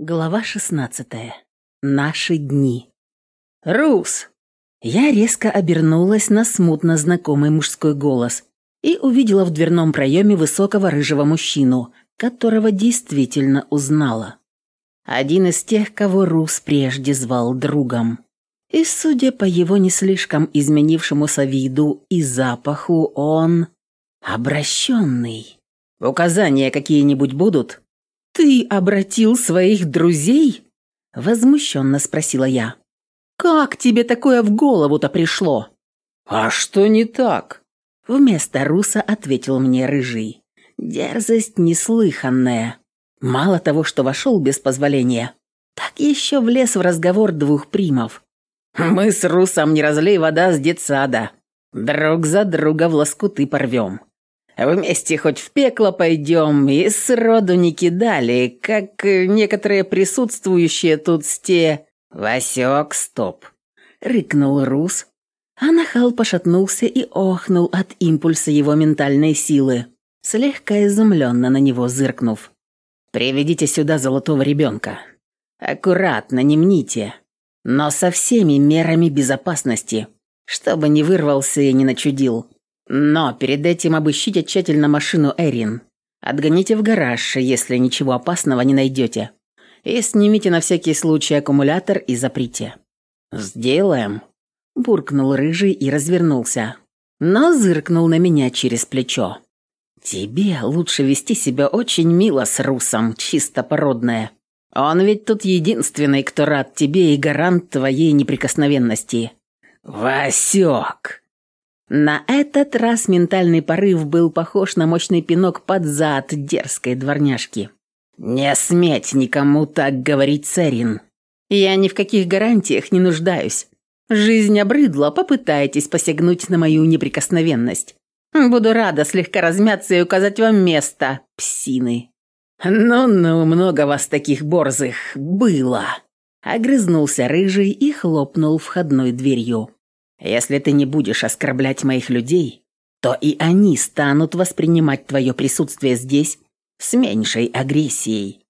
Глава 16. Наши дни. «Рус!» Я резко обернулась на смутно знакомый мужской голос и увидела в дверном проеме высокого рыжего мужчину, которого действительно узнала. Один из тех, кого Рус прежде звал другом. И, судя по его не слишком изменившемуся виду и запаху, он... обращенный. «Указания какие-нибудь будут?» «Ты обратил своих друзей?» – возмущенно спросила я. «Как тебе такое в голову-то пришло?» «А что не так?» Вместо Руса ответил мне Рыжий. Дерзость неслыханная. Мало того, что вошел без позволения, так еще влез в разговор двух примов. «Мы с Русом не разлей вода с детсада. Друг за друга в лоскуты порвем. Вместе хоть в пекло пойдем, и сроду не кидали, как некоторые присутствующие тут сте...» «Васек, стоп!» — рыкнул Рус, а нахал пошатнулся и охнул от импульса его ментальной силы, слегка изумленно на него зыркнув. «Приведите сюда золотого ребенка. Аккуратно, не мните, но со всеми мерами безопасности, чтобы не вырвался и не начудил». Но перед этим обыщите тщательно машину Эрин. Отгоните в гараж, если ничего опасного не найдете. И снимите на всякий случай аккумулятор и заприте. «Сделаем», – буркнул рыжий и развернулся. Но зыркнул на меня через плечо. «Тебе лучше вести себя очень мило с Русом, чисто породное. Он ведь тут единственный, кто рад тебе и гарант твоей неприкосновенности». «Васек!» На этот раз ментальный порыв был похож на мощный пинок под зад дерзкой дворняжки. «Не сметь никому так говорить, Церин. Я ни в каких гарантиях не нуждаюсь. Жизнь обрыдла, попытайтесь посягнуть на мою неприкосновенность. Буду рада слегка размяться и указать вам место, псины». «Ну-ну, много вас таких борзых было», — огрызнулся рыжий и хлопнул входной дверью. Если ты не будешь оскорблять моих людей, то и они станут воспринимать твое присутствие здесь с меньшей агрессией.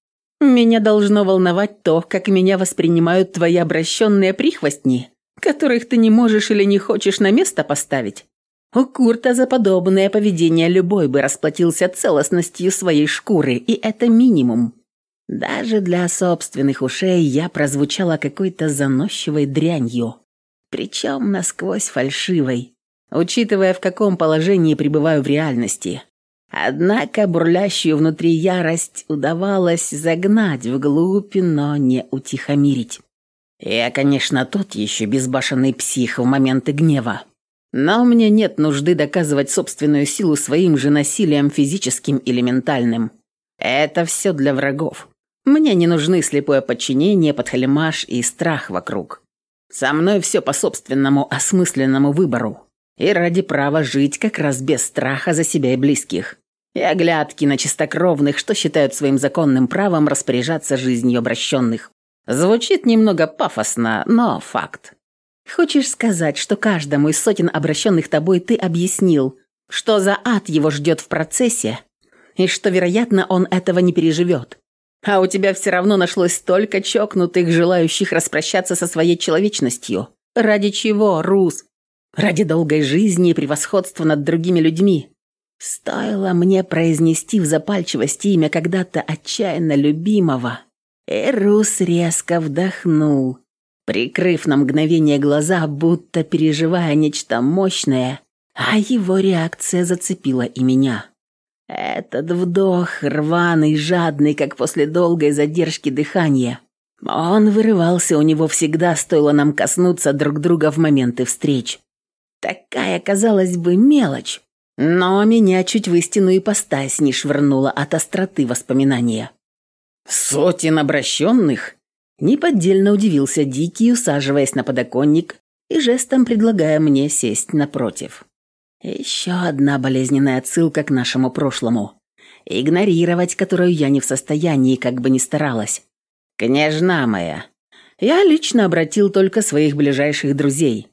Меня должно волновать то, как меня воспринимают твои обращенные прихвостни, которых ты не можешь или не хочешь на место поставить. У Курта за подобное поведение любой бы расплатился целостностью своей шкуры, и это минимум. Даже для собственных ушей я прозвучала какой-то заносчивой дрянью причем насквозь фальшивой, учитывая, в каком положении пребываю в реальности. Однако бурлящую внутри ярость удавалось загнать вглубь, но не утихомирить. Я, конечно, тот еще безбашенный псих в моменты гнева. Но мне нет нужды доказывать собственную силу своим же насилием физическим или ментальным. Это все для врагов. Мне не нужны слепое подчинение, подхалимаш и страх вокруг. Со мной все по собственному осмысленному выбору. И ради права жить как раз без страха за себя и близких. И оглядки на чистокровных, что считают своим законным правом распоряжаться жизнью обращенных. Звучит немного пафосно, но факт. Хочешь сказать, что каждому из сотен обращенных тобой ты объяснил, что за ад его ждет в процессе, и что, вероятно, он этого не переживет? А у тебя все равно нашлось столько чокнутых, желающих распрощаться со своей человечностью. Ради чего, Рус? Ради долгой жизни и превосходства над другими людьми. Стоило мне произнести в запальчивости имя когда-то отчаянно любимого. Рус резко вдохнул, прикрыв на мгновение глаза, будто переживая нечто мощное, а его реакция зацепила и меня. Этот вдох, рваный, жадный, как после долгой задержки дыхания. Он вырывался у него всегда, стоило нам коснуться друг друга в моменты встреч. Такая, казалось бы, мелочь. Но меня чуть в истину ипостась не швырнула от остроты воспоминания. «Сотен обращенных?» Неподдельно удивился Дикий, усаживаясь на подоконник и жестом предлагая мне сесть напротив. Еще одна болезненная отсылка к нашему прошлому, игнорировать которую я не в состоянии, как бы ни старалась. «Княжна моя, я лично обратил только своих ближайших друзей.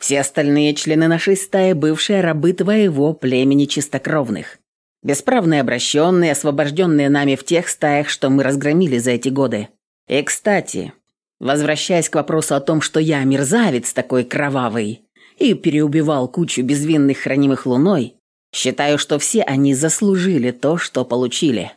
Все остальные члены нашей стаи – бывшие рабы твоего племени чистокровных. Бесправные обращенные, освобожденные нами в тех стаях, что мы разгромили за эти годы. И, кстати, возвращаясь к вопросу о том, что я мерзавец такой кровавый и переубивал кучу безвинных хранимых луной, считаю, что все они заслужили то, что получили.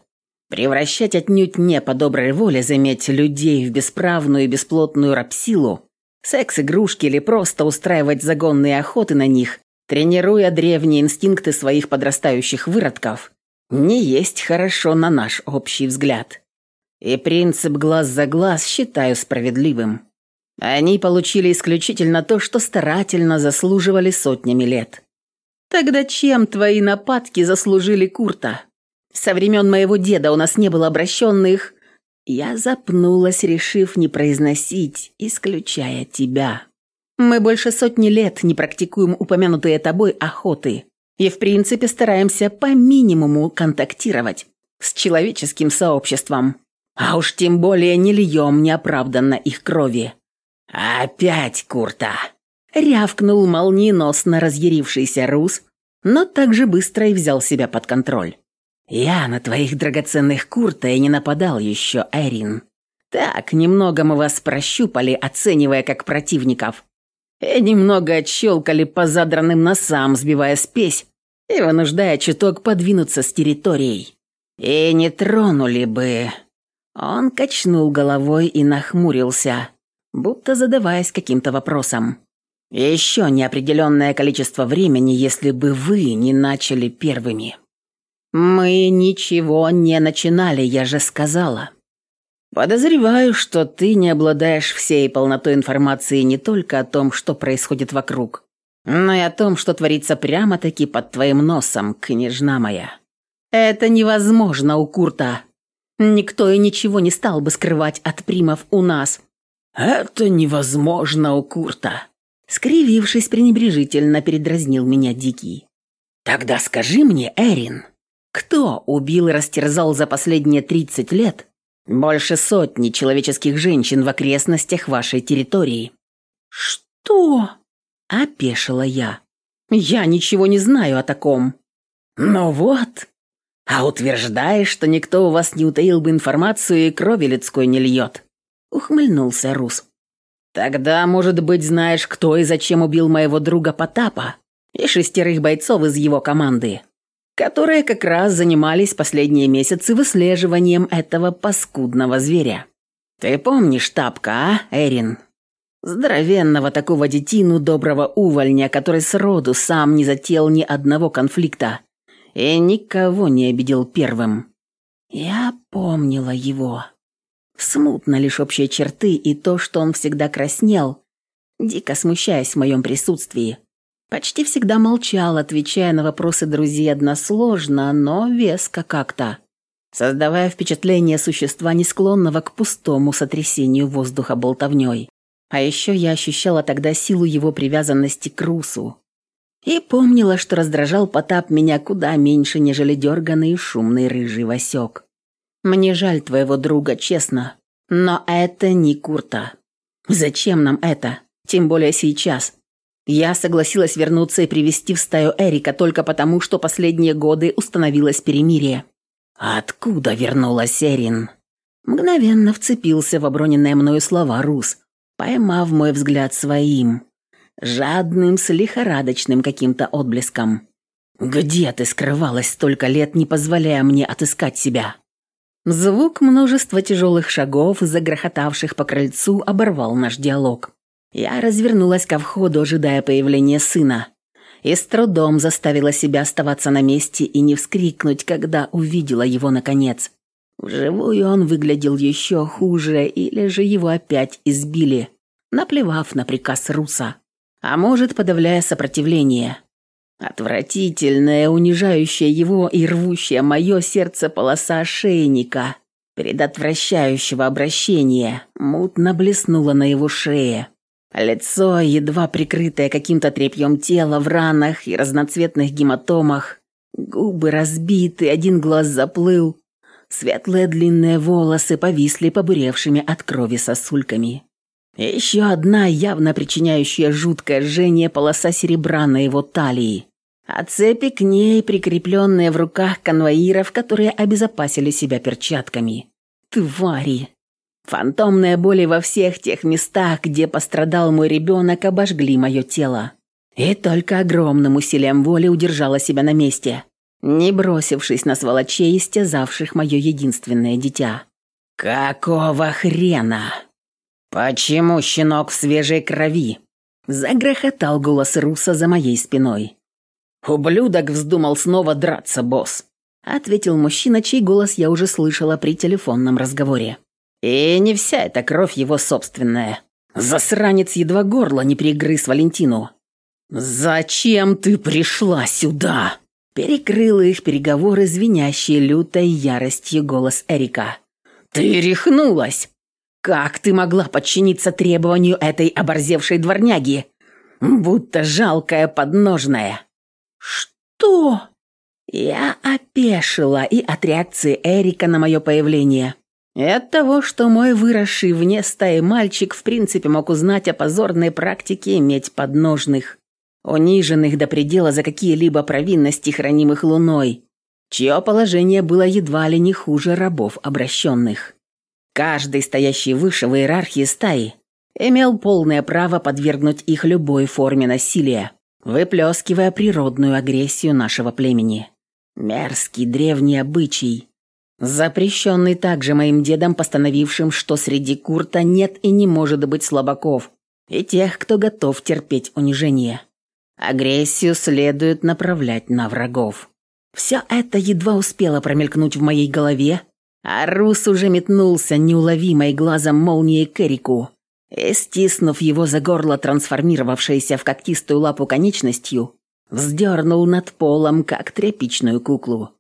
Превращать отнюдь не по доброй воле, заметь, людей в бесправную и бесплотную рабсилу, секс-игрушки или просто устраивать загонные охоты на них, тренируя древние инстинкты своих подрастающих выродков, не есть хорошо на наш общий взгляд. И принцип глаз за глаз считаю справедливым. Они получили исключительно то, что старательно заслуживали сотнями лет. Тогда чем твои нападки заслужили Курта? Со времен моего деда у нас не было обращенных. Я запнулась, решив не произносить, исключая тебя. Мы больше сотни лет не практикуем упомянутые тобой охоты и в принципе стараемся по минимуму контактировать с человеческим сообществом. А уж тем более не льем неоправданно их крови. «Опять Курта!» — рявкнул молниеносно разъярившийся Рус, но также быстро и взял себя под контроль. «Я на твоих драгоценных Курта и не нападал еще, Эрин. Так, немного мы вас прощупали, оценивая как противников. И немного отщелкали по задранным носам, сбивая спесь и вынуждая чуток подвинуться с территорией. И не тронули бы...» Он качнул головой и нахмурился, будто задаваясь каким-то вопросом. «Еще неопределенное количество времени, если бы вы не начали первыми». «Мы ничего не начинали, я же сказала». «Подозреваю, что ты не обладаешь всей полнотой информации не только о том, что происходит вокруг, но и о том, что творится прямо-таки под твоим носом, княжна моя. Это невозможно у Курта. Никто и ничего не стал бы скрывать от примов у нас». «Это невозможно у Курта», — скривившись пренебрежительно, передразнил меня Дикий. «Тогда скажи мне, Эрин, кто убил и растерзал за последние 30 лет больше сотни человеческих женщин в окрестностях вашей территории?» «Что?» – опешила я. «Я ничего не знаю о таком». «Ну вот. А утверждаешь, что никто у вас не утаил бы информацию и крови людской не льет?» – ухмыльнулся Рус. «Тогда, может быть, знаешь, кто и зачем убил моего друга Потапа и шестерых бойцов из его команды?» которые как раз занимались последние месяцы выслеживанием этого паскудного зверя. Ты помнишь тапка, а, Эрин? Здоровенного такого детину доброго увольня, который сроду сам не затеял ни одного конфликта и никого не обидел первым. Я помнила его. Смутно лишь общие черты и то, что он всегда краснел, дико смущаясь в моем присутствии. Почти всегда молчал, отвечая на вопросы друзей односложно, но веско как-то, создавая впечатление существа, не склонного к пустому сотрясению воздуха болтовней. А еще я ощущала тогда силу его привязанности к Русу. И помнила, что раздражал Потап меня куда меньше, нежели дерганный и шумный рыжий Васек. Мне жаль твоего друга, честно, но это не Курта. Зачем нам это? Тем более сейчас. Я согласилась вернуться и привести в стаю Эрика только потому, что последние годы установилось перемирие. Откуда вернулась Эрин? Мгновенно вцепился в оброненные мною слова Рус, поймав мой взгляд своим, жадным с лихорадочным каким-то отблеском. «Где ты скрывалась столько лет, не позволяя мне отыскать себя?» Звук множества тяжелых шагов, загрохотавших по крыльцу, оборвал наш диалог. Я развернулась ко входу, ожидая появления сына, и с трудом заставила себя оставаться на месте и не вскрикнуть, когда увидела его наконец. Вживую он выглядел еще хуже, или же его опять избили, наплевав на приказ Руса. А может, подавляя сопротивление. Отвратительная, унижающая его и рвущая мое сердце полоса ошейника, предотвращающего обращения, мутно блеснула на его шее. Лицо, едва прикрытое каким-то тряпьем тела в ранах и разноцветных гематомах. Губы разбиты, один глаз заплыл. Светлые длинные волосы повисли побуревшими от крови сосульками. Еще одна, явно причиняющая жуткое жжение, полоса серебра на его талии. А цепи к ней, прикрепленные в руках конвоиров, которые обезопасили себя перчатками. Твари! Фантомные боли во всех тех местах, где пострадал мой ребенок, обожгли мое тело. И только огромным усилием воли удержала себя на месте, не бросившись на сволочей, истязавших мое единственное дитя. «Какого хрена? Почему щенок в свежей крови?» Загрохотал голос Руса за моей спиной. «Ублюдок вздумал снова драться, босс», — ответил мужчина, чей голос я уже слышала при телефонном разговоре. «И не вся эта кровь его собственная. Засранец едва горло не перегрыз Валентину». «Зачем ты пришла сюда?» Перекрыл их переговоры, звенящие лютой яростью голос Эрика. «Ты рехнулась! Как ты могла подчиниться требованию этой оборзевшей дворняги? Будто жалкая подножная!» «Что?» Я опешила и от реакции Эрика на мое появление, и от того, что мой выросший вне стаи мальчик в принципе мог узнать о позорной практике иметь подножных, униженных до предела за какие-либо провинности, хранимых луной, чье положение было едва ли не хуже рабов обращенных. Каждый, стоящий выше в иерархии стаи, имел полное право подвергнуть их любой форме насилия, выплескивая природную агрессию нашего племени. Мерзкий древний обычай, запрещенный также моим дедом, постановившим, что среди курта нет и не может быть слабаков и тех, кто готов терпеть унижение. Агрессию следует направлять на врагов. Все это едва успело промелькнуть в моей голове, а Рус уже метнулся неуловимой глазом молнией к Эрику и, стиснув его за горло, трансформировавшейся в когтистую лапу конечностью, вздернул над полом, как тряпичную куклу.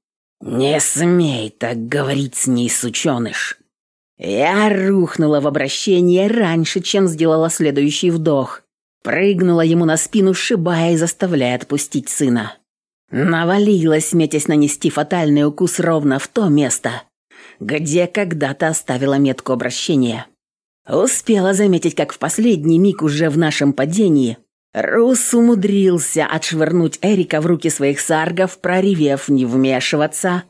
«Не смей так говорить с ней, сученыш!» Я рухнула в обращение раньше, чем сделала следующий вдох, Прыгнула ему на спину, сшибая и заставляя отпустить сына. Навалилась, метясь нанести фатальный укус ровно в то место, где когда-то оставила метку обращения. Успела заметить, как в последний миг уже в нашем падении Рус умудрился отшвырнуть Эрика в руки своих саргов, проревев не вмешиваться,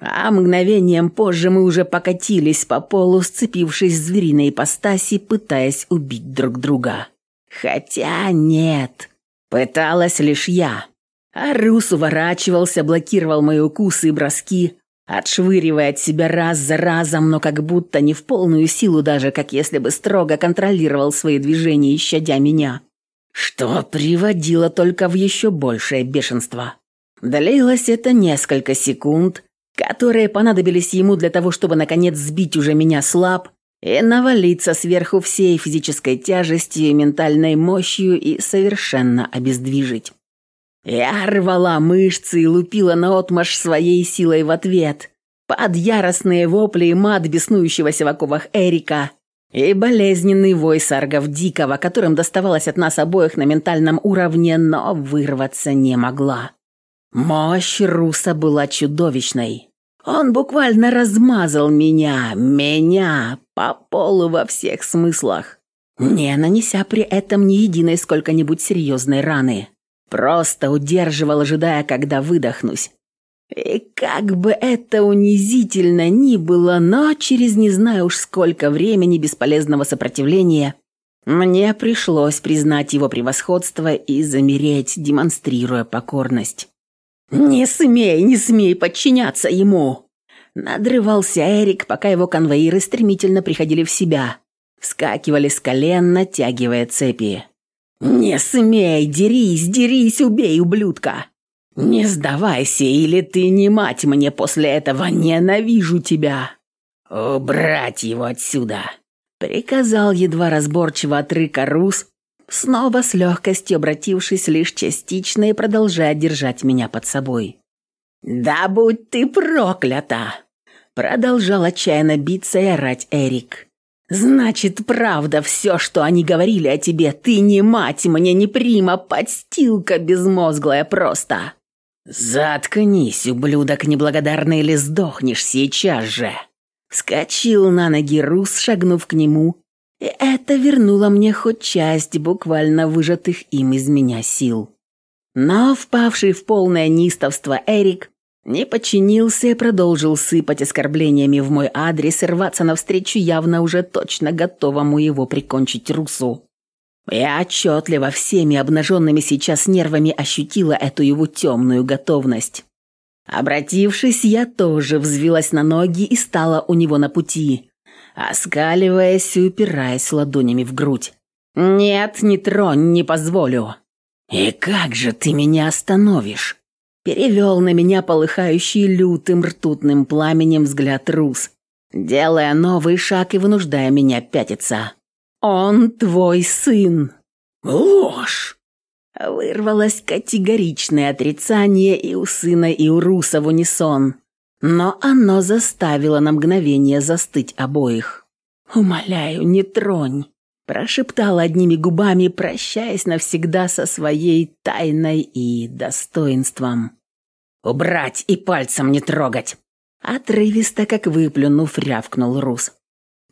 а мгновением позже мы уже покатились по полу, сцепившись в звериной ипостаси, пытаясь убить друг друга. Хотя нет, пыталась лишь я. А Рус уворачивался, блокировал мои укусы и броски, отшвыривая от себя раз за разом, но как будто не в полную силу даже, как если бы строго контролировал свои движения, щадя меня. Что приводило только в еще большее бешенство. Длилось это несколько секунд, которые понадобились ему для того, чтобы наконец сбить уже меня слаб и навалиться сверху всей физической тяжестью и ментальной мощью и совершенно обездвижить. Я рвала мышцы и лупила наотмашь своей силой в ответ, под яростные вопли и мат беснующегося в оковах Эрика и болезненный вой саргов Дикого, которым доставалось от нас обоих на ментальном уровне, но вырваться не могла. Мощь Руса была чудовищной. Он буквально размазал меня, меня, по полу во всех смыслах, не нанеся при этом ни единой сколько-нибудь серьезной раны. Просто удерживал, ожидая, когда выдохнусь. И как бы это унизительно ни было, но через не знаю уж сколько времени бесполезного сопротивления мне пришлось признать его превосходство и замереть, демонстрируя покорность. «Не смей, не смей подчиняться ему!» Надрывался Эрик, пока его конвоиры стремительно приходили в себя. Вскакивали с колен, натягивая цепи. «Не смей! Дерись, дерись, убей, ублюдка! Не сдавайся, или ты не мать мне после этого! Ненавижу тебя!» «Убрать его отсюда!» Приказал едва разборчиво от рыка Рус, снова с легкостью обратившись лишь частично и продолжая держать меня под собой. «Да будь ты проклята!» Продолжал отчаянно биться и орать Эрик. «Значит, правда все, что они говорили о тебе. Ты не мать мне, не прима, подстилка безмозглая просто!» «Заткнись, ублюдок неблагодарный, или сдохнешь сейчас же!» Скочил на ноги Рус, шагнув к нему, и это вернуло мне хоть часть буквально выжатых им из меня сил. Но впавший в полное нистовство Эрик Не подчинился и продолжил сыпать оскорблениями в мой адрес и рваться навстречу явно уже точно готовому его прикончить Русу. Я отчетливо всеми обнаженными сейчас нервами ощутила эту его темную готовность. Обратившись, я тоже взвилась на ноги и стала у него на пути, оскаливаясь и упираясь ладонями в грудь. «Нет, не тронь, не позволю». «И как же ты меня остановишь?» Перевел на меня полыхающий лютым ртутным пламенем взгляд Рус, делая новый шаг и вынуждая меня пятиться. «Он твой сын!» «Ложь!» Вырвалось категоричное отрицание и у сына, и у Руса в унисон, но оно заставило на мгновение застыть обоих. «Умоляю, не тронь!» Прошептал одними губами, прощаясь навсегда со своей тайной и достоинством. «Убрать и пальцем не трогать!» Отрывисто, как выплюнув, рявкнул Рус.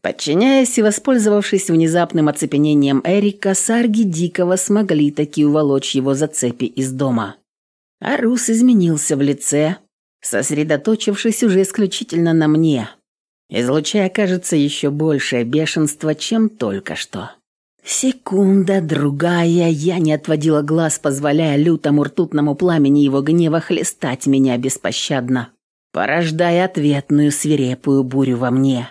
Подчиняясь и воспользовавшись внезапным оцепенением Эрика, сарги Дикого смогли таки уволочь его за цепи из дома. А Рус изменился в лице, сосредоточившись уже исключительно на мне, излучая, кажется, еще большее бешенство, чем только что. Секунда, другая, я не отводила глаз, позволяя лютому ртутному пламени его гнева хлестать меня беспощадно, порождая ответную свирепую бурю во мне.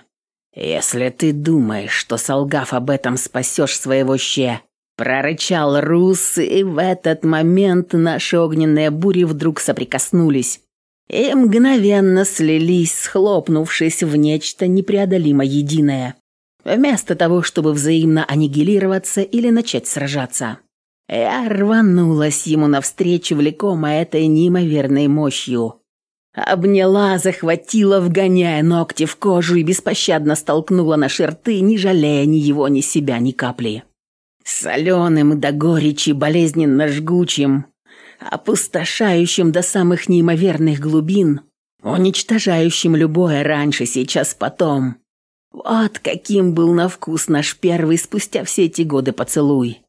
«Если ты думаешь, что, солгав об этом, спасешь своего ще...» Прорычал Рус, и в этот момент наши огненные бури вдруг соприкоснулись, и мгновенно слились, схлопнувшись в нечто непреодолимо единое, вместо того, чтобы взаимно аннигилироваться или начать сражаться. Я рванулась ему навстречу, влекомая этой неимоверной мощью. Обняла, захватила, вгоняя ногти в кожу и беспощадно столкнула на шерты, не жалея ни его, ни себя, ни капли. Соленым до горечи, болезненно жгучим, опустошающим до самых неимоверных глубин, уничтожающим любое раньше, сейчас, потом. Вот каким был на вкус наш первый спустя все эти годы поцелуй.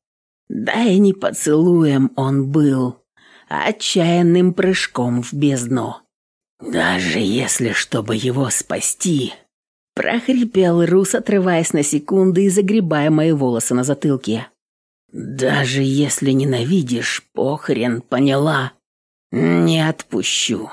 Да и не поцелуем он был, а отчаянным прыжком в бездну. Даже если, чтобы его спасти... Прохрипел Рус, отрываясь на секунды и загребая мои волосы на затылке. Даже если ненавидишь, похрен, поняла. Не отпущу.